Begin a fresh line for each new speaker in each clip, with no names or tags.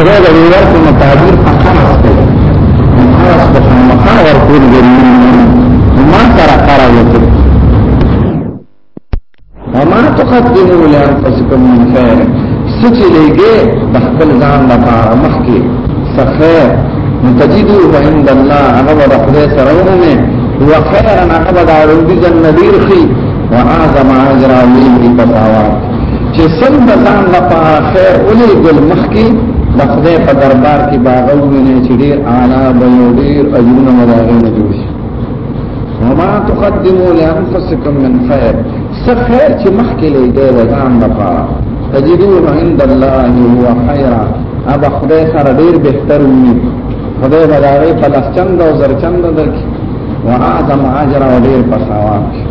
خدای د ویور په مطابق خاص دی خاص په مخه ورکول دی ما سره قرار وکړي وما تقدموا لانفسكم من خير سچې لګي د خپل ځان لپاره مخکې سخه متجدو عند الله هغه د خدای سره ومه هو خيرا هغه د اړوندي جنډیر خي واعظم اجر عليه په ثواب چې څنګه ځان لپاره خیر ولې ګل مخکي د خدای په دربار کې باغو نه چې ډیر اعلی به یو ډیر اجرونه ملاغې نه جوړ شي وما تقدموا لانفسكم من خير سخير چې مخکې لګي د ځان لپاره تجدوه عند الله هو خيرا ابا خدای سره ډیر بهتر وي خدای بدارې په لسچند او زرچند درکې واعظم اجر او ډیر په ثواب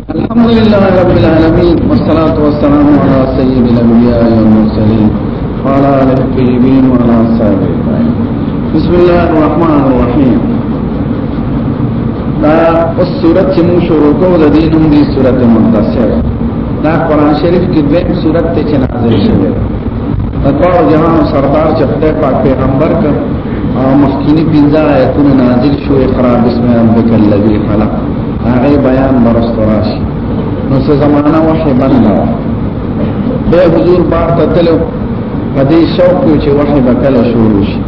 الحمد لله رب العالمين والصلاة والسلام على سيد الأنبياء والمرسلين وعلى آله الطيبين وعلى أصحابه أجمعين بسم الله الرحمن الرحيم دا اوس صورت چې موږ شروع کوو د دې نوم دی صورت مدثر دا قران شریف کې دویم صورت ته چې نازل شوی دا ټول جهان سردار چې خدای پاک پیغمبر کړ او مخکینی پنځه آیتونه نازل شوې قرار بسم الله الذي خلق هغه بیان مرستو راشي نو څه زمانہ وحي بنده به حضور بار ته تلو په دې شوق چې وحي به کله شروع شي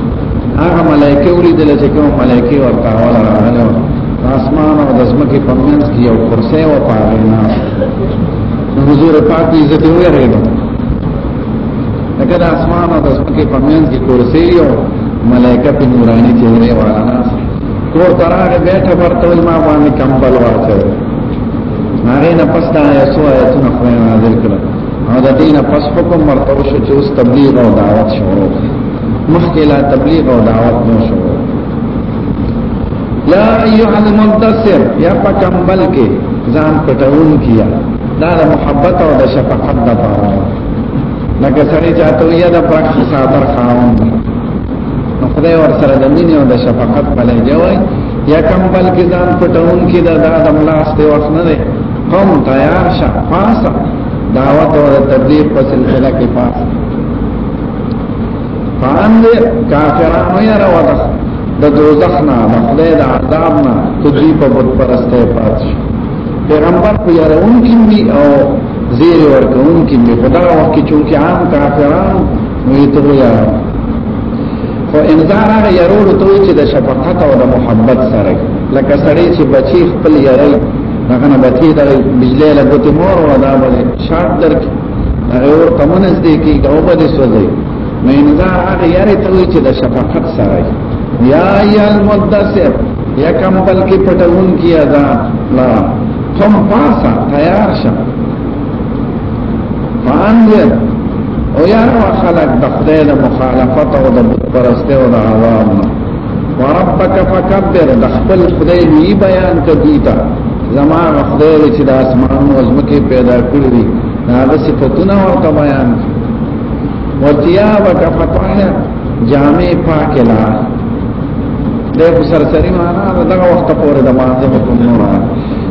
هغه ملائکه ولیدل چې کوم ملائکه ورته ولا راغله اسمان او د زمکه په منځ کې یو کرسي و پاره نه حضور پاک دې عزت یې ورېږي لکه د اسمان او د زمکه په منځ کې کرسي یو ملائکه په نوراني چهره والا نه کور تراغه بیا خبر ته ما باندې کمبل واچو هغه نه پس دا یسو آیتونه خو نازل کړه او د دینه پس په کوم مرتبه شو چې اوس تبلیغ او دعوت شروع مخکې لا تبلیغ او دعوت نه شو یا ایها المدثر یا په کمبل کې ځان پټون کیا دا د محبت او د شفقت د پاره لکه سړی چاته یا د پرخ صادر خاون خدای ور سره د مینې او د شفقت په لهجه وای یا کم بل کې ځان پټون کې د آدم لاس ته وخت نه دی قوم تیار شه پاسه دعوت او تبلیغ په سلسله کې پاس فانذر کافرانو یا روضه د دوزخ نه د خدای د عذاب نه کوجی په بت پرسته پات شي پیغمبر په یارون کې او زیر ورکون کې خدا وخت کې چې عام کافرانو نو ته ویا خو انذار هغه يرولو ته چې د شفقت او د محبت سره لکه سړی چې بچي خپل یاري هغه نه بچي د بجلی له ګوتې مور او دا باندې شاټ درک هغه ور کمنس دی کې او په دې سوځي نو انذار هغه یاري ته چې د شفقت سره یا یا المدثر یا کم بلکې پټون کی اذان لا قم پاسا تیار شه فان دی او یا خلق د خدای د مخالفت او د پرسته او د عوام وربک فکبر د خپل خدای دی بیان کدی تا زما خدای چې د اسمان او زمکه پیدا کړی دی هغه صفاتونه ورته بیان وتیابک فطهر جامع پاک لا د سرسری معنا دغه وخت پورې د مانځه په کوم نه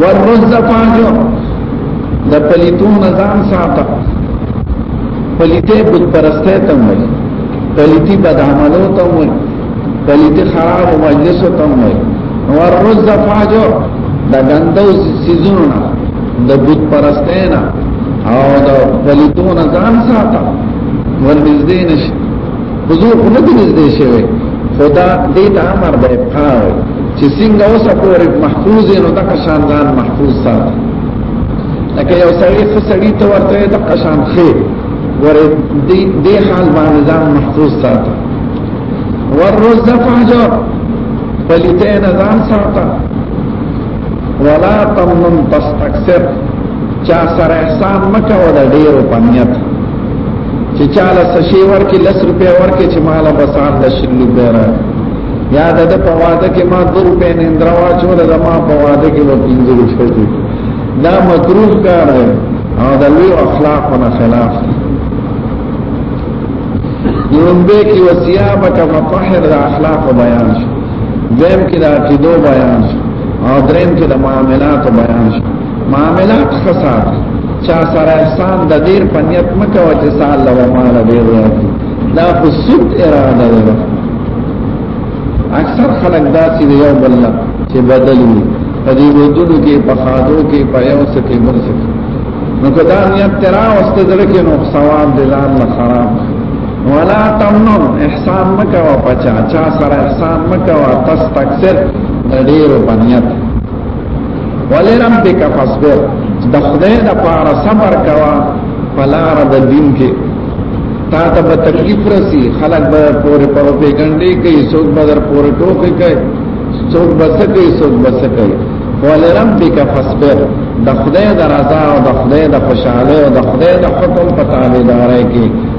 والرز فاجو د پلیتون ځان ساته پلیته بت پرسته ته وای پلیتی بد عملو ته وای پلیتی خراب مجلس ته وای والرز فاجو د ګندو سيزونو نه د بت پرسته نه او د پلیتون ځان ساته ورنږدې نشي حضور خو نه نږدې شوی خدا دې ته امر به پاو چې څنګه اوس پورې محفوظ نو د قشان ځان محفوظ ساتي لکه یو سړی څه سړی ته ورته د قشان خې ورې دې دې حال باندې ځان محفوظ ساتي والرز فاجر پلیتین ځان ساته ولا تمنن تستكثر چا سره احسان مکه ولا ډیر پنیت چې چاله سشي ورکې لس روپې ورکې چې مال بسان د شلو پیرا یا د د په واده کې ما دو روپې نه اندروا چول د ما په واده کې و پینځه روپې دي دا مکروه کار دی او د لوی اخلاق نه خلاف دی یومبه کې وصیابه کما طاهر د اخلاق بیان شو دیم کې د عقیدو بیان شو او دریم کې د معاملات بیان شو معاملات خسار چا سره احسان د ډیر پنیت مکه او چې سال له مال ډیر راځي دا خو سود اراده ده اکثر خلک دا چې یو بل چې بدلی په دې ودونو کې په خادو کې په یو څه کې بل څه نو کدا نیت ترا واست درکې نو ثواب دې ځان له خراب ولا تمنن احسان مکه او پچا چا سره احسان مکه او تستكثر ډیر پنیت ولربک فاصبر د خدای د پاره صبر کوا پلار د دین کې تا ته به تکلیف رسی خلک به پورې په پیګنډې کوي څوک به در پورې ټوکې کوي څوک به څه کوي څوک به څه کوي ولربک فاصبر د خدای د رضا او د خدای د خوشاله او د خدای د حکم په تابعدارۍ کې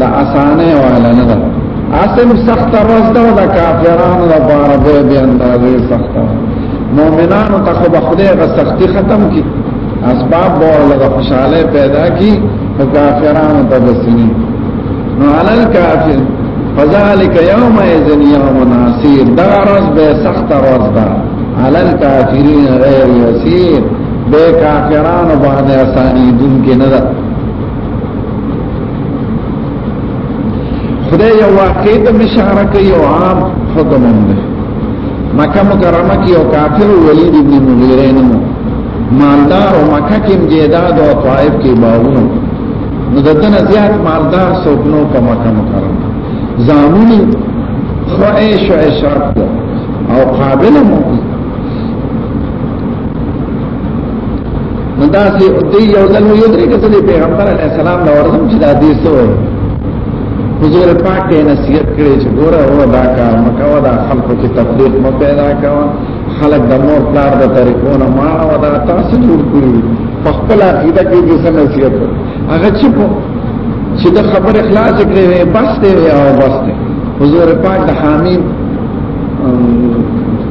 دا اسانه والا نه ده اسم سخت ورځ ده د کافرانو لپاره به به اندازې سخت مؤمنانو ته خو خدای غ سختی ختم کی اسباب به له خوشاله پیدا کی او کافرانو ته بسنی نو علل کافر فذلك يوم اذن يوم ناصير دا ورځ به سخت ورځ ده علل کافرین غیر یسیر بے کافران باندې اسانی دن کې نه ده خدای یو واقع ته بشاره کوي او عام حکم هم دی مکه مکرمه کې یو کافر ولید ابن مغیره نو مالدار او مکه کې جیداد او طائف کې باغونه نو دته نه زیات مالدار څوک نو په مکه مکرمه زامونی خو عيش او اشراف او قابل مو نو دا سي او دی یو ځل یو درې کته دی پیغمبر علی السلام دا ورته چې دا دې سو حضور پاک ته نصیحت کړی چې ګوره او دا کا مکو دا خلکو کې تفریق مو پیدا کاوه خلک د مور پلار د طریقو نه ما او دا تاسو جوړ کړی په خپل عقیده کې دې سره نصیحت هغه چې په چې د خبر اخلاص کړی وي بس دی او بس دی حضور پاک د حامین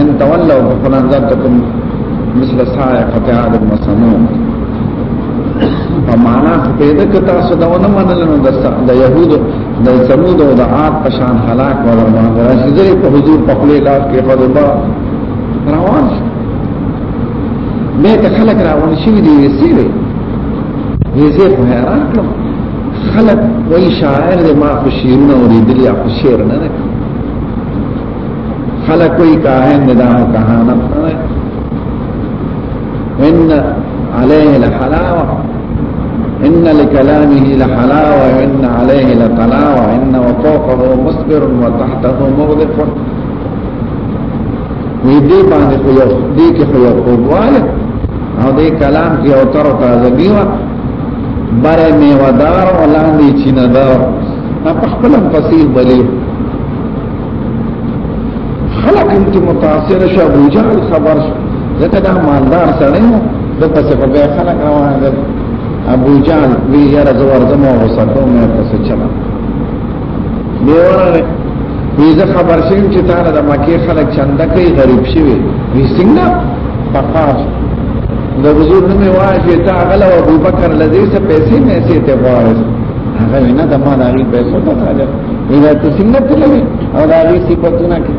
ان تولوا فقل انذرتكم مثل صاعقه عاد وثمود په معنا په دې کې تاسو دا ونه منل نو د يهودو د ثمود او د عاد په شان هلاک ولا ما راځي په حضور په خپل لاس کې خدوبا روان مې ته خلک راوړل شي دي سیوي یې زه په حیران کړم خلک وای شاعر دې ما په شیرونه او دې دلیا په شعر نه خلق کوئی کاهن ندامو کهانت نه ان عليه لحلاوه ان لكلامه لحلاوه ان عليه لطلاوه ان وفوقه مصبر وتحته مغلق وی دې باندې خو یو دې کې خو یو قواله او دې کلام کې او تر تازه نیوه بره میوه دار او لاندې چینه دار په خپل فصیل بلیو خلق انت متاثر شو ابو جهل خبر شو ځکه دا مالدار سره نو د پسې په بیا خلق روان دي ابو جهل وی یاره زور زمو وسکو مې پسې چلا دی ورغه وی زه خبر شوم چې تا د مکه خلک چنده کوي غریب شوی وی څنګه فقاش د حضور نوم وای چې تا غلا او ابوبکر لذي څه پیسې مې سي ته غواړې هغه نه د ما دغه پیسو ته راځي اینا ته څنګه تللی او دا غي صفاتونه کې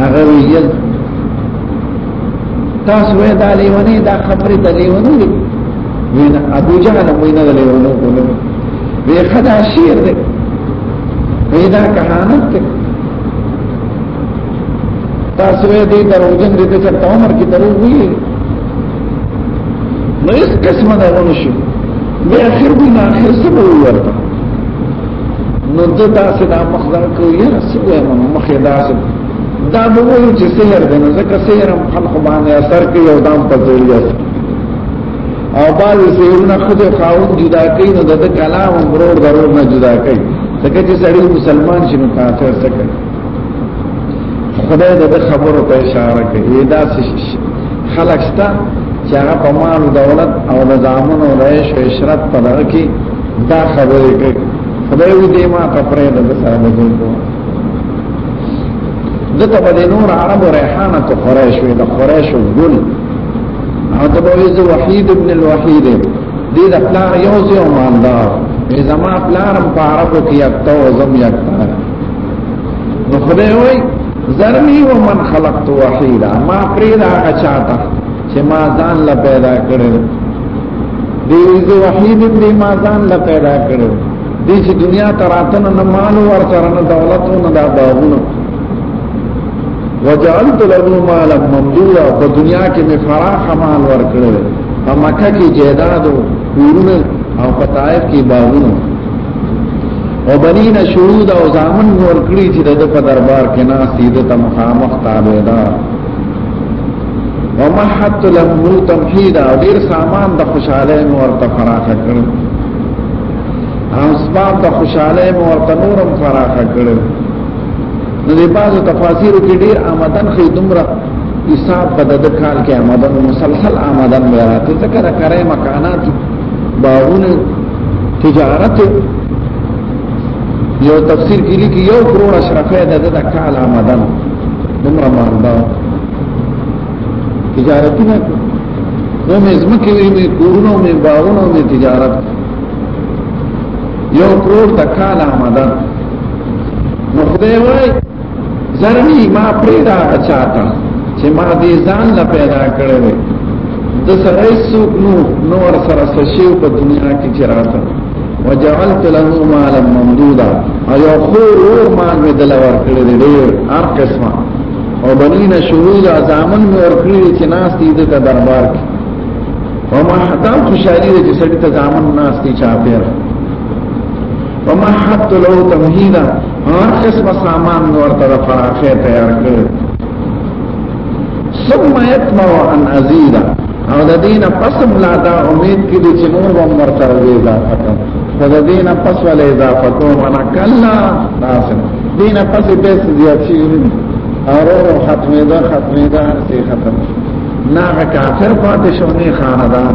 هغه ویل تاسو وې دا لیونی دا خبره دا لیونی دی وینا ابو جهل مو نه لیونو کوله وی خدا شیر دی پیدا کهانت دی تاسو وې دې دروژن دې ته څه عمر کې دروغ وی نو هیڅ قسمه دا ونه شو بیا اخر دی نه اخر څه به ورته نو د داسې دا مخ دا کو یا څه وایم مخ یې داسې دا به وایي چې سحر دی نو ځکه سحر هم خلق باندې اثر کوي او دام په ذریعه او بعض سحرونه خود خاون جدا کوي نو د کلام هم ورور ضرور نه جدا کوي ځکه چې سړی مسلمان شي نو کافر څه کوي خدای د خبرو په اشاره کوي دا څه خلق شته چې هغه په مال دولت او د زامن او رئیس او عشرت په لړ کې دا خبرې کوي خدای دې ما ته پرې د سره د ګورو دته په نور عربو ریحانه تو قریش وي د قریش ګل او ته به زه وحید ابن الوحید دې د پلار یو ځای او مالدار زما پلارم په عربو کې یکتا او زم یکتا نو خدای وای زرنی و من خلقت وحیدا ما پریدا غچاتا چې ما ځان لا پیدا کړل دی زه وحید دې ما ځان لا پیدا کړل دې چې دنیا تراتن نه مال ور سره نه دولت نه دا باغونه وجعلت له مالا ممدودا په دنیا کې می فراخ مال ور کړل په مکه کې جیدادو کورونه او په طائف کې باغونه او بنین شهود او زامن نور کړی چې د په دربار کې ناس دي د مخامخ تابعدار ومحت له تمهید او ډیر سامان د خوشاله نور ته فراخه کړو اسباب د خوشاله نور ته نورم فراخه کړو نو د بازو تفاسیر کې ډیر آمدن خې دومره حساب په د کال کې آمدن مسلسل آمدن به راته ځکه د کرای مکانات باغونه تجارت یو تفسیر کې لیکي یو کروڑ اشرفه ده د کال آمدن دومره مالدا تجارتي نه نو مې زمکه وی مې کورونو مې باغونو مې تجارت یو کروڑ د کال آمدن نو خدای وای زرنی ما پیدا چاته چې ما دې ځان لا پیدا کړې وې د سره څوک نو نور سره سشي په دنیا کې چراته وجعلت له مالا ممدودا او یو خور ور مال می دل ور کړی دی ډیر هر قسمه او بنین شهود ازامن می ور کړی چې ناس دې د دربار کې وما حتام خوشالي دې چې سړی ته ځامن ناس دې چا پیر وما حت له تمهیدا هر قسم سامان نور تر فراخه تیار کړ ثم يطمع ان ازيد او د دین پسم لا دا امید کې دي چې نور هم ورته وي دا پته خو د دین پس ولې اضافه کوم انا کلا ناسم دین پس به زیات شي اورو ختمه ده ختمه ده سي ختم نه کافر پاتې شو نه خاندان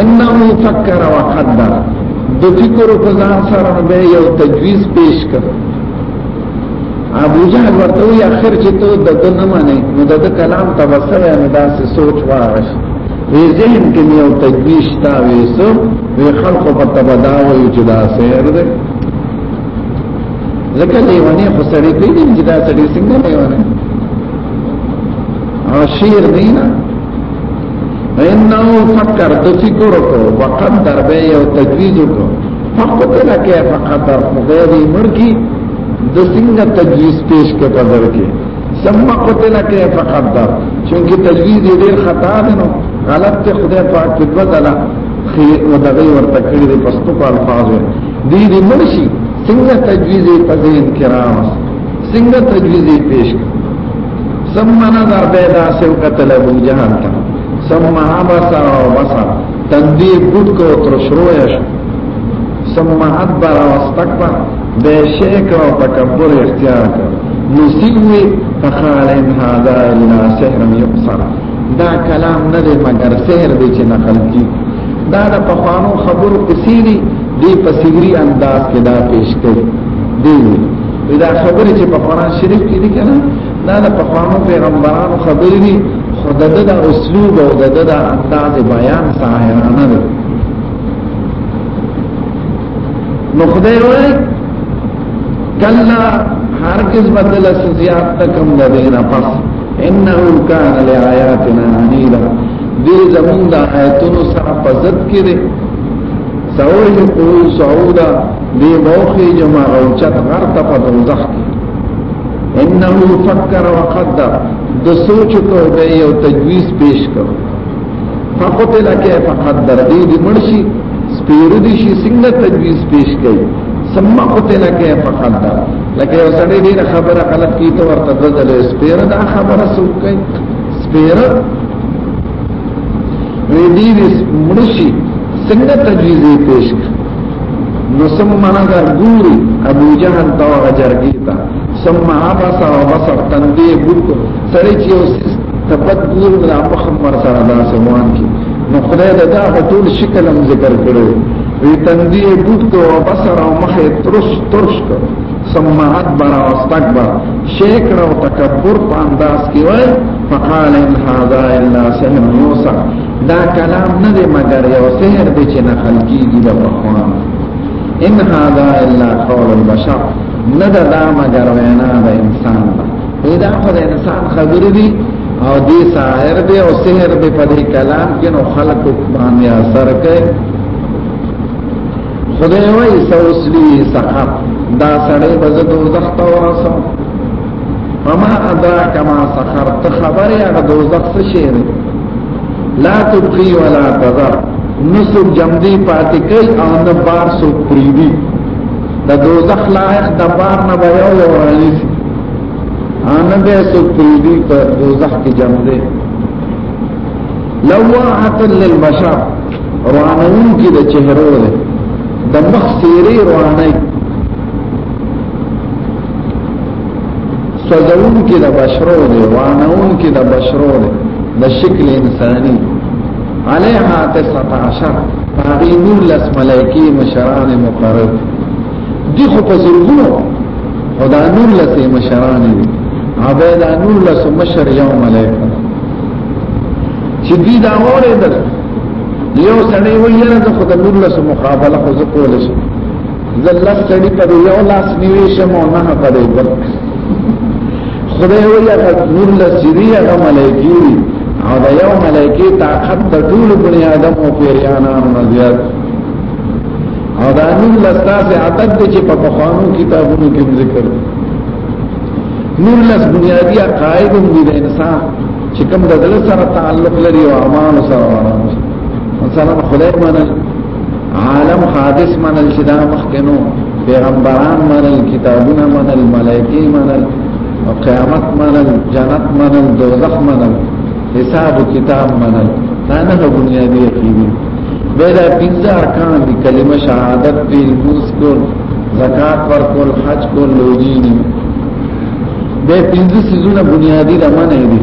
انه فکر وقدر د فکر په ځان سره به یو تجویز پیش کړ ابو جهل ورته وی اخر چې ته د دې نه معنی نو د کلام تبصره نه داسې سوچ وارش وی ذهن کې یو تجویز تا وېسو وی خلق په تبدا وی چې دا سیر دی ځکه دی ونی خو سړی پیږي چې دا سړی څنګه دی ونه او شیر دی نه انه فکر د فکر کو وقدر به یو تجویز کو فقدر کې فقدر خدای دې مرګي د څنګه تجویز پیش کې قدر کې ثم قتل کې فقدر چونکی تجویز دې خطا ده نو غلط ته خدای پاک په بدلا خیر او دغه ورته کړی د پښتو په الفاظو دې دې مرشي څنګه تجویز په ذهن کې راوست څنګه تجویز پیش ثم نظر بيدا سو قتل ابو جهل تا ثم عبس وبصر تندی بوت کو تر شروع شو ثم ادبر واستكبر بشيك وتكبر اختيار نسوي فقال ان هذا الا سحر يبصر دا کلام نه دی مگر سحر دی چې نقل کی دا د پخوانو خبرو کثیری دی په سیری انداز کې دا پیش کړي دی دا خبرې چې په قران شریف کې دي کنه دا د پخوانو پیغمبرانو خبرې دي خدای د اسلوب او د د انداز بیان ساحرانه ده نو خدای وایي کلا هرگز بدل سزیات تکم لدینا پس انه کان لآیاتنا عنیدا دې زمون د آیتونو سره په ضد کې ده سعود قول سعودا دی بوخی جمع غوچت غرط پا دوزخ کی انه فکر وقدر د سوچ توبه یو تجویز پیش کړ فقتل کیف قدر دی دی مرشی سپیر دی شي څنګه تجویز پیش کړي ثم قتل کیف قدر لکه یو سړی ډیر خبره غلط کی ته ورته بدل سپیر دا خبره سوچ کوي سپیر وی دی مرشی څنګه تجویز پیش کړي نو سم معنا دا ګوري ابو جهل دا غجرګی تا سم عبس او بصر تندې بوت سره چې اوس تبدل د مخم ور سره دا سموان کی نو خدای دا دا ټول شکل هم ذکر کړو وی تندې بوت او بصر او مخه ترش ترش کړ سم ادبر او استكبر شکر او تکبر په انداز کې وای فقال ان هذا الا سحر يوسف دا کلام نه دی مګر یو سحر دی چې نه خلقي دی د بخوان ان هذا الا قول البشر نه دا, دا مګر وینا د انسان دی دا خو د انسان خبرې دي او دې ساحر دی او سحر دی په دې کلام کې نو خلق باندې اثر کوي خدای وایي سوسلی سحر دا سړی بزدو زخت ورسو وما ادراک ما سخر ته خبر یا دوزخ څه شی دی لا تبقي ولا تذر نسوک جمدی پاتې کوي او نه بار سوک پریدي د دوزخ لایق د بار نه به یو یو رانیسي انا به سوک پریدي په دوزخ کې جمدی لواحت للبشر روانون کې د چهرو ده د مخ سیری روانه سوزون کې د بشرو دی وانون کې د بشرو دی د شکل انساني علیها تسعة عشر هغه نور لس ملائکی مشران مقرر دي خو په زرګونو او دا نور لس مشران دي عبید نور لس مشر یو ملائکه چې دې دا وره ده یو سړی ویره د خدای نور لس مقابله خو زه کولای شم زلس سړی پر یو لاس نیوی شم او نه پر بل خدای وی هغه نور لسری هغه ملایکی او دا یو ملایکی طاقت د ټول بنی آدم او پیرانانو نه زیات او دا نور لساس عدد دی چې په پخوانو کتابونو کې ذکر دی نور لس بنیادی عقاید هم دی د انسان چې کوم د دل سره تعلق لري او امان سره وانه مثلا خدای منل عالم حادث منل چې دا مخکنو پیغمبران منل کتابونه منل ملائکه منل او قیامت منل جنت منل دوزخ منل حساب و کتاب منل دا نه بنیادی یقیني بلا پنځه ارکان دي کلمه شهادت دی موس کول زکات ورکول حج کول لوجینی به پنځه سيزونه بنیادی رمنه دي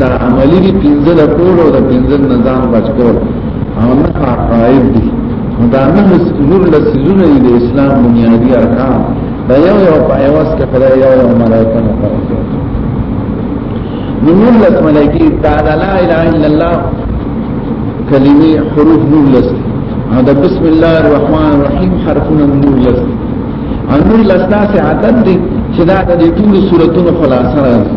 دا عملی دی پینزل کول او دا پینزل نظام بچ کول او نه عقائد دی دا نه نور لسیزونه دی دا اسلام بنیادی ارکان دا یو یو پا ایواز که خدا یو یو ملائکه مقرد نور لس ملائکی دا دا لا الہ الا اللہ کلمی حروف نور لس او دا بسم اللہ الرحمن الرحیم حرفون نور لس او نور لس دا سی عدد دی چه دا دا دی طول صورتون خلاصه رازی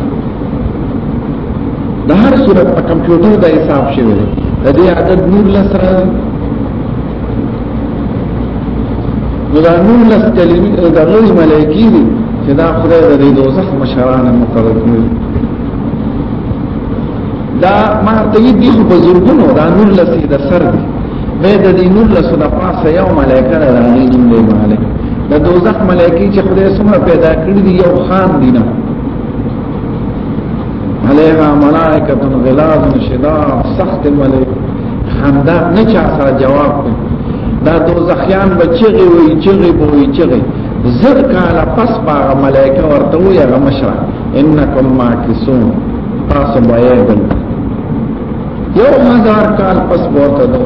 د هر صورت په کمپیوټر د حساب شوی دی د دې عدد نور لس راځي نو دا نور لس کلمې د لوی ملایکی دي چې دا خدای د دې دوزخ مشران مقرر کړی دا ما ته دې خو په زرګونو دا نور لس د سر دي مې د دې نور لس د پاسه یو ملایکه راغلی نوم دی مالک د دوزخ ملایکی چې خدای سمره پیدا کړی دی یو خان دی نه علیها ملائکه غلاظ شداد سخت ملائک خندا نه چا سره جواب کوي دا دوزخیان بچیږي وي چیږي بوي چیږي زر کاله پس باغ ملائکه ورته وي هغه مشره انکم ماکسون تاسو باید یو هزار کال پس ورته دو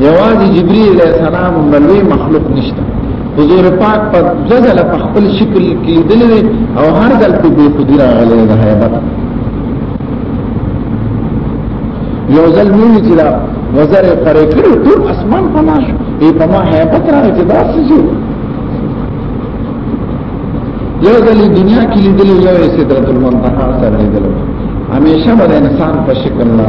یوازې جبرئیل علیہ السلام بلوی مخلوق نشته حضور پاک په ځل په خپل شکل کې دلوي او هر ځل په دې خدای راغلی د هیبت یو ځل مونږ چې دا وزر پرې کړو ټول اسمان په ماش ای په ما هیبت راغی چې دا څه شو یو ځل دنیا کې لیدل یو سدرت المنتهى سره لیدل همیشه باندې انسان په شکل نه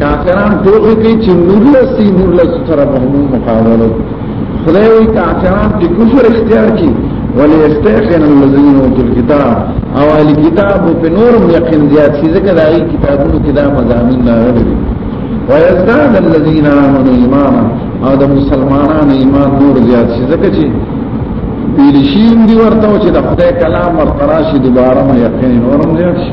کافران دوغه کې چې نور لسی نور لس سره مهمو مقابله خدای وی کافران د کفر اختیار کی ولی استخن الذين اوتوا الكتاب او اهل کتاب په نور یقین زیات شي ځکه دا غي کتابونو کې دا مضامین نه غوړي ويزداد الذين امنوا ایمانا او د مسلمانانو ایمان نور زیات شي ځکه چې پیلشین دی ورته چې د خدای کلام ورته راشي دوباره مې یقین اورم زیات شي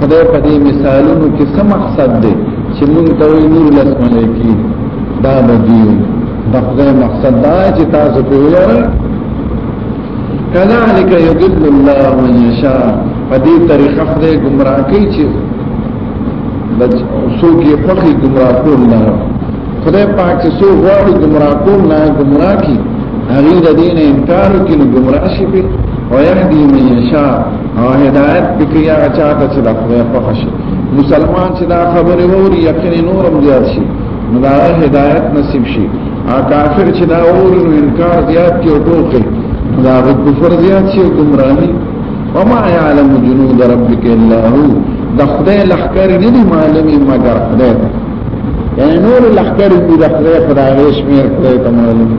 خدای په دې مثالونو کې څه مقصد دی چې موږ ته وی نور لس ملایکی دا بدیو دا خدای مقصد دا چې تاسو په یو کذالک یضل الله من یشاء په دې طریقه خدای گمراه کوي چې بچ څوک یې پخې گمراه کول نه خدای پاک چې څوک غواړي گمراه کول نه گمراه کی هغه د دین انکار کوي نو گمراه شي او يهدي من يشاء او هدایت پکې هغه چاته چې د خدای په خشي مسلمان چې دا خبره ووري یقین نورم زیات شي نو دا هدایت نصیب شي ا کافر چې دا ووري نو انکار زیات کې او ټوکې دا د کفر زیات شي ګمراهي وما يعلم جنود ربك الا هو د خدای لخر نه دي معلومي مگر خدای یعنی نور لخر دې د خدای خدای شمیر خدای ته معلومي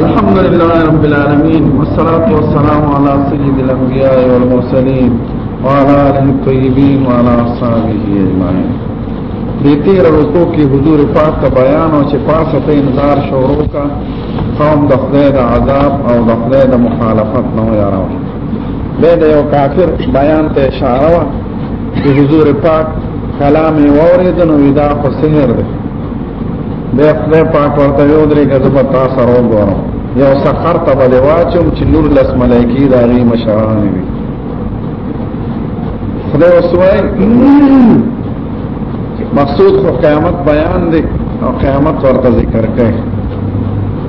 الحمد لله رب العالمين والصلاة والسلام على سيد الأنبياء والمرسلين وعلى آله الطيبين وعلى أصحابه أجمعين دې تیر رکو کې حضور پاک ته بیان او چې پاسه ته انذار شروع کا قوم د خدای د عذاب او د خدای د مخالفت نه یاراو به د یو کافر بیان ته اشاره چې حضور پاک کلام یې واورېد نو ودا خو سحر دی بیا خدای پاک ورته یو درې ګزه په تا سره وګورم یو سخر ته به واچوم چې نور لس ملایکی د هغې مشران وي خدای اوس وایي مقصود خو قیامت بیان دی او قیامت ورته ذکر کوي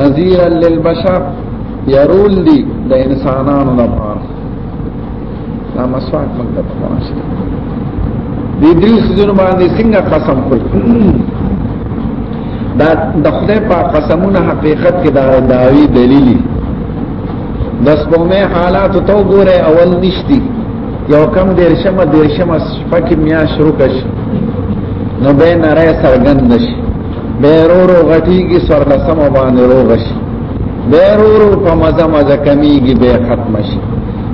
نذيرا للبشر يرول دي د انسانانو لپاره دا مسواک موږ ته پوښتنه دي دې سجن باندې څنګه قسم کول دا د خدای په قسمونه حقیقت کې دا داوی دلیلی د سپومه حالات تو ګوره اول نشتی یو کم دیرشمه دیرشمه پکې میا شروع کش نو به نره سرګند شي به رورو غټيږي سر لسم باندې روغ شي به رورو په مزه مزه کمیږي به ختم شي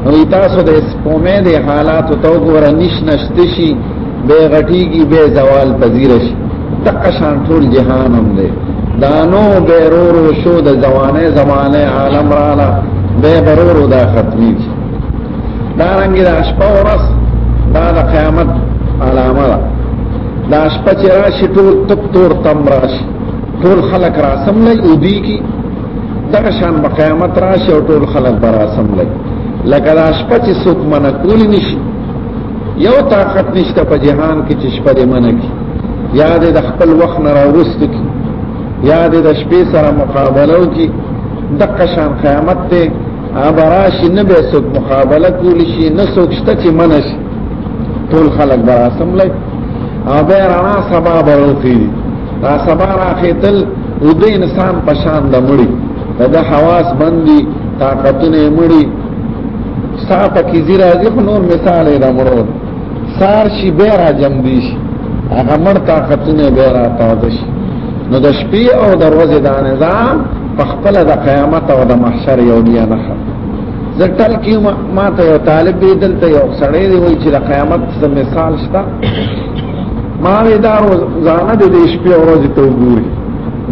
نو تاسو د سپومې د حالات تو ګور نش نشته شي به غټيږي به زوال پذیر شي تقشان ټول جهان هم دی دانو به رورو شو د زوانه زمانه عالم رااله به برورو دا ختمي دارنګه د شپه ورځ دا د قیامت علامه ده دا شپه چې راشي ټول تک تور تم راشي ټول خلق را سم لای او دی کی دا شان په قیامت راشي او ټول خلق به را سم لای لکه دا شپه چې څوک منع کولی نشي یو طاقت نشته په جهان کې چې شپه دې منع کی یاد د خپل وخت نه راوست کی یاد د شپې سره مقابله وکي دقه شان قیامت ته ابراش نه به څوک مقابله کول شي نه څوک شته چې منش ټول خلک براسم لګ او به رانا سبا بروتی دا سبا راخیتل او د انسان پشان د مړي دا حواس بندي طاقتونه مړي صاحب کی زیرا دی خو نور مثال یې دمرو سار شي به را جم دي شي هغه مړ طاقتونه به را تاز شي نو د شپې او دروازه د نظام پخپل د قیامت او د محشر یو بیا نه زه ټل کې ما ته یو طالب دی دلته یو سړی دی وای چې د قیامت څه مثال شته ما وی دا ځانه د دې شپې او ورځې ته وګوري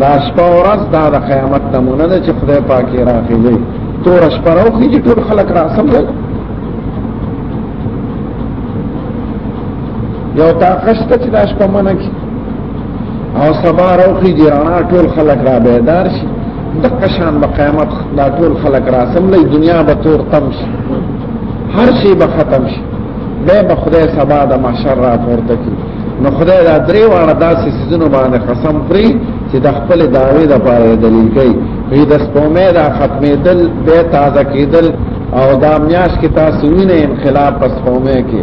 دا شپه او ورځ دا د قیامت نمونه ده چې خدای پاک یې راخېږي تور شپه راوخی چې ټول خلک را سمجل یو تا قشته چې دا شپه منه کی او سبا روخی جرانا ټول خلق را بیدار شي دقه شان به قیامت دا ټول خلق را سملی دنیا به تور تم شي هر شي به ختم شي بیا به خدای سبا د محشر را پورته کی نو خدای دا درې واړه داسې سيزونو باندې قسم خوري چې د خپل داوی د پاره دلیل کوي وی د سپومې دا ختمې دل به تازه کېدل او دا میاش کې تاسو وینئ انقلاب پس سپومې کې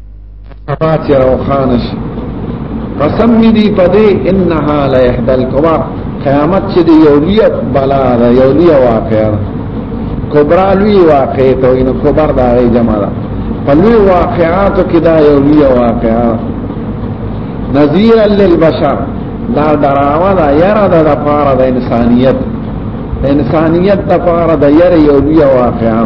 صفات او خانش قسم می دی پدې انها لا يحدل کوا قیامت چې دی یو لوی بلا ده یو لوی واقعا کبرا لوی واقع ته نو کبر دا غي جمع ده په لوی واقعاتو کې دا یو لوی واقعا نذیر للبشر دا دراوا دا یرا دا لپاره د انسانیت انسانیت لپاره دا یره یو لوی واقعا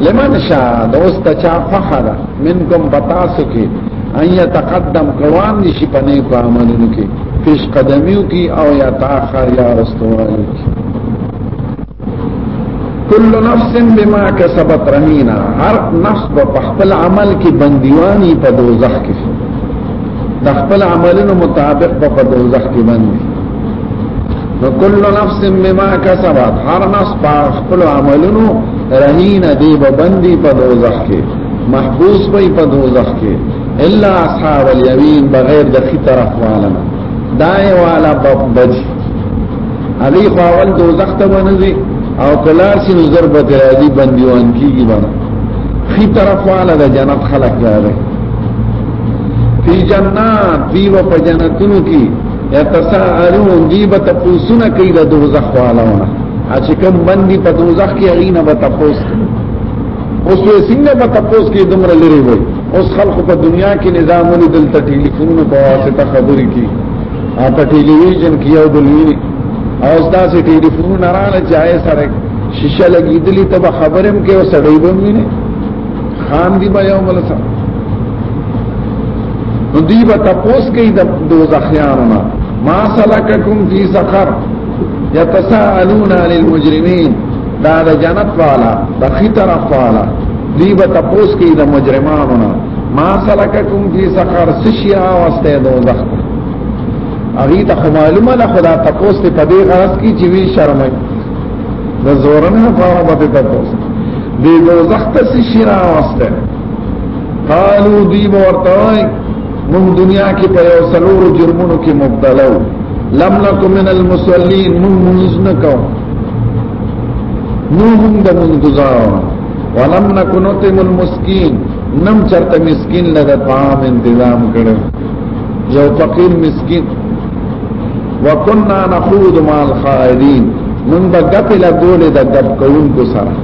لمن شا دوست چا فخر منکم بتاسو کی ان یتقدم قوان نشی پنه کو عملونو کی پیش قدمیو کی او یا تاخر یا رستوانو کی کل نفس بما کسبت رهینا هر نفس په خپل عمل کې بندیوانی په دوزخ کې د خپل عملونو مطابق په دوزخ کې باندې نو کل نفس بما کسبت هر نفس په خپل عملونو رهین دی به بندي په دوزخ کې محبوس وي په دوزخ کې الا اصحاب اليمين بغیر د خي طرف والنا دای والا بج علی خواول دوزخ ته ونځي او کلار سي نظر به راځي بنديوان کیږي باندې خي طرف والا د جنت خلق راځي فی جنات دیو په جنتونو کې یتساءلون دی به تپوسونه کوي د دوزخ والونه چې کوم باندې په دوزخ کې اړینه به تپوس اوس یې څنګه به تپوس کې دومره لري وي اوس خلق په دنیا کې نظامونه دلته ټلیفونونو په واسطه خبرې کوي په ټلویزیون کې یو دلوي او دا سي ټلیفونونه رااله چې آی سره شیشه لګیدلی ته خبرم کې او سړی به مینه خان دی با یو بل سره نو دی با تپوس کوي د دوزخیانو نه ما سلککم فی سقر یتساءلون عن المجرمین دا د جنت والا د خي طرف والا دی با تپوس کوي د مجرمانو نه ما سلککم فی سقر سشیا واسطه دوزخ اغي ته معلومه نه خدا تپوس ته په دې غرض کې چې وی شرمای د زورنه لپاره به تاسو دې دوزخ ته شي راوسته قالو دی ورتوي موږ دنیا کې په یو سلور جرمونو کې مبتلا و لم نکم من المصلين موږ موږ نه کو نو موږ د موږ گزارو ولم نکن نتم المسکین نم چرته مسکین لږه طعام انتظام کړو یو فقیر مسکین وکنا نخوض مع الخائدين من دا غپ لا ګول دا غپ کون کو سره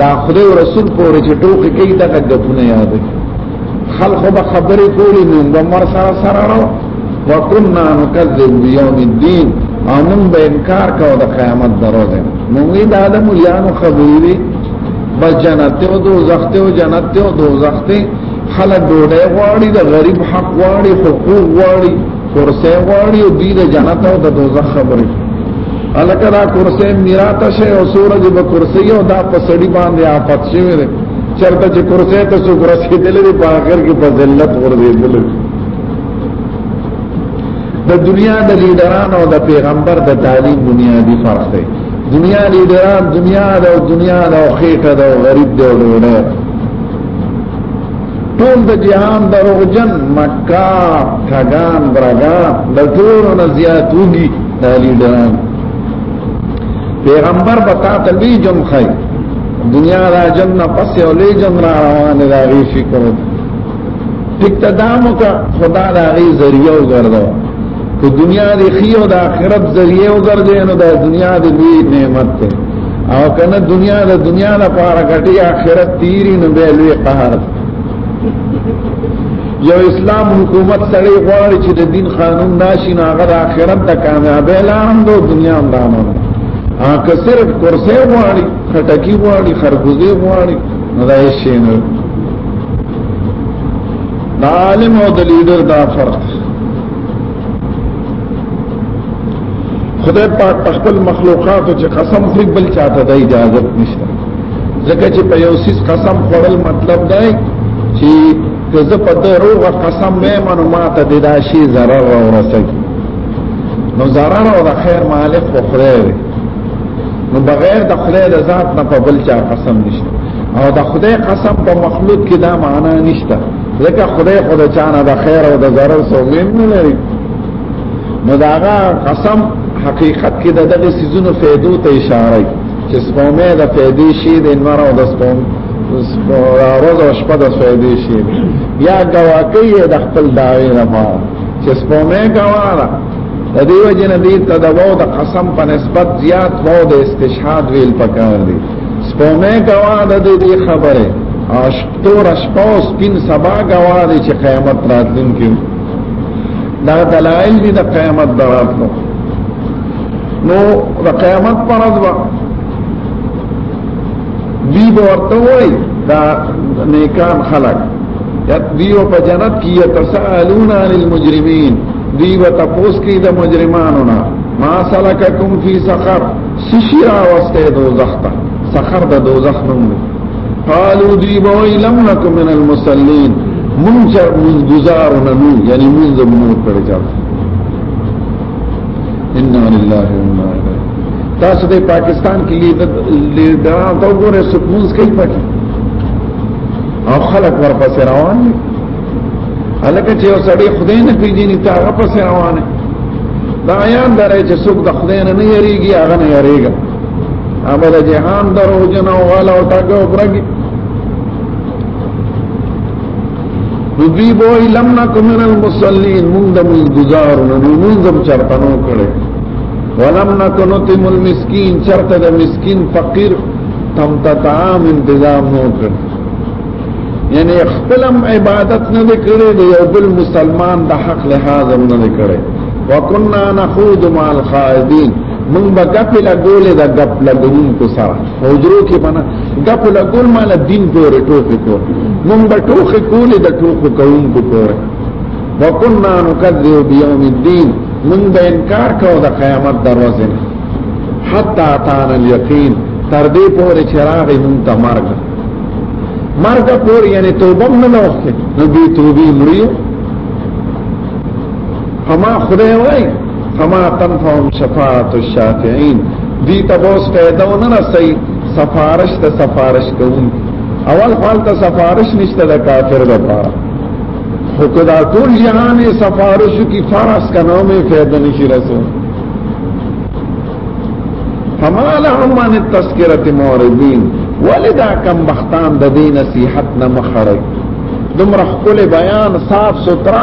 دا خدای او رسول پورې چې ټوکی کوي دا غپونه یاد خلق به خبرې کولې نو د مر سره سره راو وکنا نکذب بيوم الدين امون به انکار کاو د قیامت درو ده نو دا د مليانو خبرې بس جنت او دوزخ ته او جنت ته او دوزخ ته خلک ډوډۍ غواړي د غریب حق غواړي حقوق غواړي کورسه غواړي او دی د جنت او د دوزخ خبرې الکه دا کورسه میرات شه او سورج به کورسه یو دا په سړی باندې آفت شوی دی چرته چې کورسه ته څو کورسه دلې په اخر کې په ذلت ورزيدل د دنیا د لیډرانو او د پیغمبر د تعلیم بنیادی فرق دی دنیا لیډران دنیا د دنیا د خېټه د غریب د ډوډۍ ټول د جهان دروغجن مکا ټګان برګا د ټول نه زیات وږي د لیډران پیغمبر بتا ته دی جم خای دنیا را جن نه پس یو لې جن را روان راغی فکر ټیک تدامو کا خدا راغی ذریعہ وګرځاو که دنیا دی خیو د آخرت ذریعہ وګرځې نو د دنیا دی نعمت ته او کنه دنیا د دنیا نه پاره کټي آخرت تیری نه به لوی قهر یو اسلام حکومت سره غواړي چې د دین قانون ناشي نه غره آخرت د کامیابی اعلان دو دنیا اعلان ا که صرف کرسي غواړي خټکی غواړي خربوزه غواړي نه دا شي نه عالم او د لیډر دا فرق خدای پاک په خپل مخلوقاتو چې قسم خوري بل چاته د اجازه نشته ځکه چې په یو سیس قسم خورل مطلب دی چې که زه په دروغ قسم مې منو ما ته د داشي zarar او رسي نو zarar او د خیر مالک خو خدای دی نو بغیر د خدای د ذات نه په بل چا قسم نشته او د خدای قسم په مخلوق کې دا معنا نشته ځکه خدای خو د چانه د خیر او د ضرر څخه امید نه لري نو داغه قسم حقیقت کې د دغه سيزونو فائدو ته اشاره کوي چې سپومه د فائدې شي د انوار او د سپوم روز او شپه د فائدې شي یا گواکې د خپل داوی نه ما چې سپومه گواړه د دې وجه نه دې تدوو د قسم په نسبت زیات وو د استشهاد ویل پکار دي سپومه گوا د دې خبره او تور شپه او سپین سبا غوا دي چې قیامت راتلونکي دا دلایل دي د قیامت دراتلو نو د قیامت پر ورځ دی به ورته وای دا نیکان خلق دیو په جنت کې یتسالون عن المجرمین دی به تاسو کې د مجرمانو نه ما سلککم فی سقر سشرا واستې دوزخ ته سقر د دوزخ نوم دی قالو دی بوئی لم نکو من المسلین من چا مزگزار نمو یعنی مزد مور پر چا انا للہ انا للہ تاسو د پاکستان کې لیډران ته وګوره سکونز کوي پکې او خلک ورپسې روان دي هلکه چې یو سړی خدای نه پیژني ته هغه پسې روان دی دا یان درې چې څوک د خدای نه نه یریږي هغه نه یریږي اما د جهان درو جن او غلا او تاګو برګي دوی بوئی لم نکو من المسلین مونږ د مونږ گزارو نه مونږ هم چرته نو کړي ولم نکو نتم المسکین چرته د مسکین فقیر تم تطعام انتظام نو کړي یعنی خپلم عبادت نه کړي د یو بل مسلمان د حق لحاظ نه کړي وکنا نخوض مع الخائدین مونږ به غپ لګولې دا غپ لګون کو سره حضور کې بنا غپ لګول مال دین پورې ټوکې کو مونږ به ټوکې کولې د ټوکو کوون کو پورې وکنا نکذب بیوم الدین مونږ به انکار کو د قیامت دروازه نه حتا تان الیقین تر دې پورې چراغ مونږ ته مرګ مرګ پورې یعنی توبه نه لوخته نو دې توبې مړیو فما خدای وای فما تنفهم شفاعت الشافعين دي تبوس فائدہ نه رسي سفارش ته سفارش کوون اول حال ته سفارش نشته د کافر لپاره خو کدا ټول جهان سفارش کی فارس کا نام فائدہ نشي رسول فما لهم عن التذکرة معرضين ولدا کم بختان د دې نصيحت نه مخړی دمر خپل بیان صاف سوترا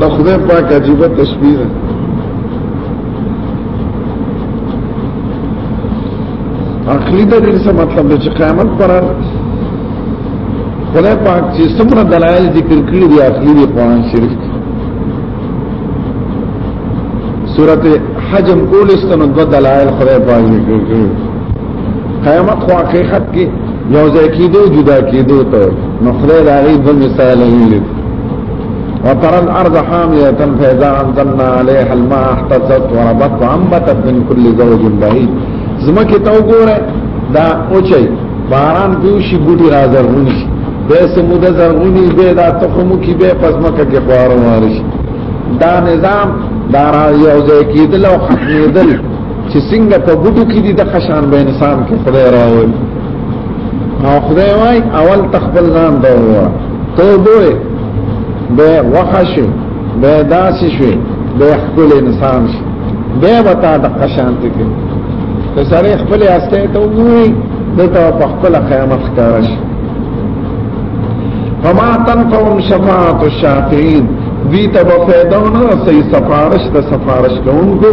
دا خدای پاک عجیب تشبیه ده عقلی دلیل څه مطلب دی چې قیامت پر خدای پاک چې څومره دلایل ذکر کړی دی عقلی دی قرآن شریف سورته حجم کول استنو دو دلائل خدای پاک ذکر کړی قیامت خو حقیقت کې یو ځای کېدو جدا کېدو ته نو خدای د هغې دوه مثاله ویلي وترى الأرض حامية فإذا أنزلنا عليها الماء احتزت وربت وأنبتت من كل زوج بهيج زمکه ته وګوره دا اوچي باران پیوشي بوټي را زرغوني شي به سموده زرغوني به دا تخمو کې به پزمکه کې خوارو مارشي دا نظام دا را یو ځای کېدل او ختمېدل چې څنګه په ګډو کې دي د خشان به انسان کې خدای راوي او خدای وای اول تخبل ځان دا وره ته دوی به وحش به داس شي به خپل انسان شي به وتا د خشان ته کې ته سره خپل استه ته وګوري دته په خپل قیامت ښکار شي فما تنفعهم شفاعت الشافعين دي ته په فائدہ نه رسي سفارش ته سفارش کوونکو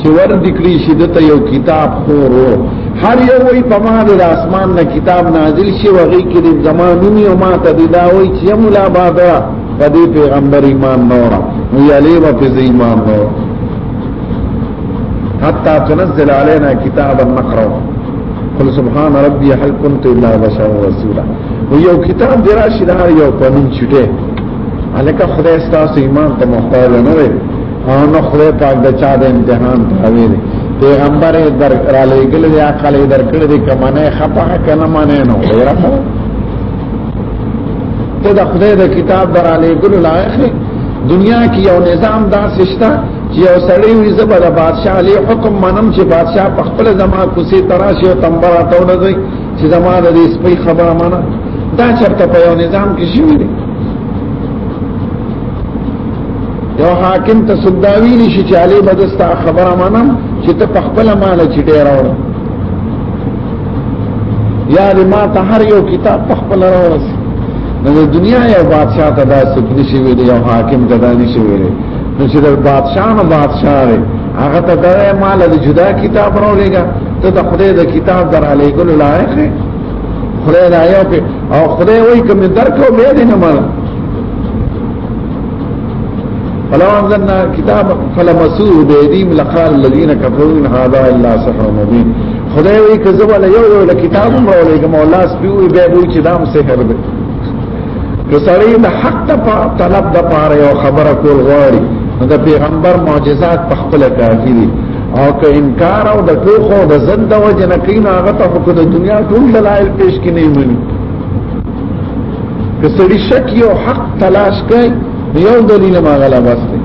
چې ور دکړي شي دته یو کتاب خورو هر یو وی په ما د اسمان نه کتاب نازل شي وغي کې د زمانونی او ما ته دی دا وی چې مولا بابا په دې پیغمبر ایمان نور نو یلی و په ایمان نور حتا تنزل علينا کتابا نقرأ قل سبحان ربي هل كنت الا بشر رسولا نو یو کتاب دی راشي دا یو قانون چټه الکه خدای ستاسو ایمان ته محتاج نه وي او نو خدای پاک د چا د امتحان تاویل پیغمبر در را لېګل دی عقل در کړ دی کمنه خپه کنه مانه نو غیر خبر ته د خدای د کتاب در را لېګل لایق دنیا کې یو نظام دا سشتا چې یو سړی وي زبر بادشاہ علی حکم منم چې بادشاہ په خپل زما کوسي تراشي او تمبرا ته ونځي چې زما د دې سپي خبره منه دا چرته په یو نظام کې شي یو حاکم ته صداوی نشي چې علي بدستا خبره مانم چې ته په خپل مال چې ډیر اور یا دې ما ته هر یو کتاب په خپل راوړس نو د دنیا یو بادشاہ ته دا څه نشي ویلي یو حاکم ته دا نشي ویلي نو چې د بادشاہ نو بادشاہ دی هغه ته دا مال د جدا کتاب راولېګا ته د خدای د کتاب در علی ګل لایق خدای دا یو په او خدای وایي کوم درکو به دې نه مال فلو انزلنا کتابا فلمسوه بأيديهم لقال الذين كفروا ان هذا الا سحر مبين خدای وی که زبا له یو یو کتاب مو ولګم مولا سپیوي به وی چې دام سحر دی که سړی د حق ته طلب د پاره یو خبره کول غواړي د پیغمبر معجزات په خپل کافی دي او که انکار او د ټوخو د زند وجنه کین هغه ته په دنیا ټول دلایل پیش کینې مني که سړی شک یو حق تلاش کوي یو دلیل ما غلا واسطه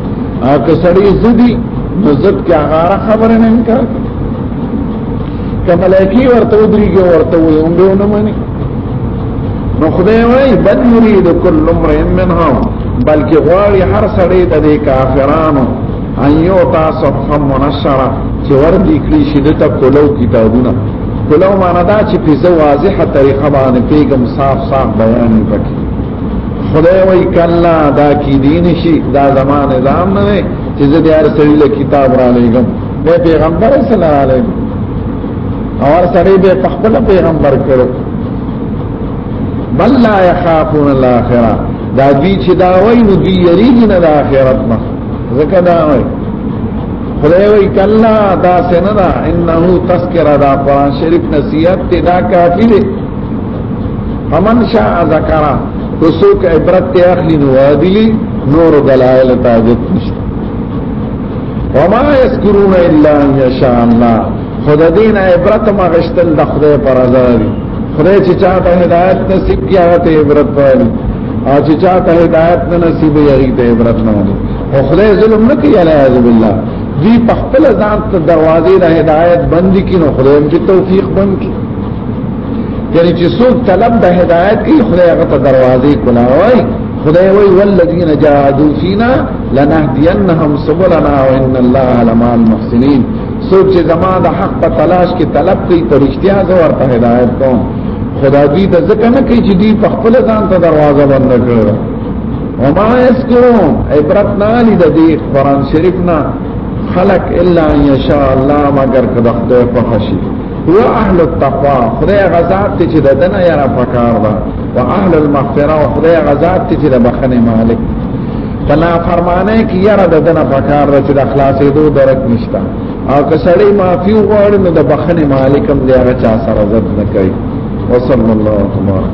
او که سړی زدي نو زد کې هغه خبره نه انکار کوي که ملائکی ورته ودریږي ورته وي هم به نه مانی نو خدای وایي بل یرید کل امرئ منهم بلکې غواړي هر سړی د دې کافرانو ایو تاسو هم منشره چې ور دي کړی شي د کولو کتابونه کلو معنا دا چې په زو واضحه طریقه باندې پیغام صاف صاف بیان وکړي خدای وای کلا دا کی دین شي دا زمان نظام نه چې زه د هر سړي له کتاب را لېږم به پیغمبر صلی الله علیه او هر سړي به خپل پیغمبر کړو بل لا يخافون الاخره دا دوی چې دا وای نو دوی یریږي نه د آخرت نه ځکه دا وای خدای وی کلا دا سندا انه تذکرہ دا قران شریف نصیحت ته دا کافی دی فمن شاء ذکر وسوک عبرت ته اخلي نو ادلی نور دلائل تاجت نشته وما يذكرون الا ان يشاء الله خدای دین عبرت ما غشتل د خدای پر ازادي خدای چې چاته هدایت نصیب کیا ته عبرت پالي او چې چاته هدایت نه نصیب یې ته عبرت نه ونی او خدای ظلم نه کوي علی اعوذ بالله دی په خپل ځان ته دروازې له هدایت بند کینو خدای هم چې توفیق بند کی یعنی چې څوک طلب د هدایت کوي خدای هغه ته دروازې کولاوي خدای وی والذین جاهدوا فینا لنهدینهم سبلنا وان الله لمع المحسنین څوک چې زما د حق په تلاش کې طلب کوي پرشتیا زو ورته هدایت کوم خدای دې د ځکه نه کوي چې دې په خپل ځان ته دروازه بند کړو وما يسكرون عبرت نالی دا دی قرآن شریفنا خلق الا ان يشاء الله مگر کده خدای په خشي هو اهل التقوى خدای غزاد ته چې ددنه یاره پکار ده او اهل المغفره خدای غزاد ته چې د بخنه مالک فنا فرمانه کې یاره ددنه پکار ده چې د اخلاصې دو درک نشتا او که سړی معافي وغواړي نو د بخنه مالک هم دی هغه چا سره عزت نه کوي وصلی الله تبارک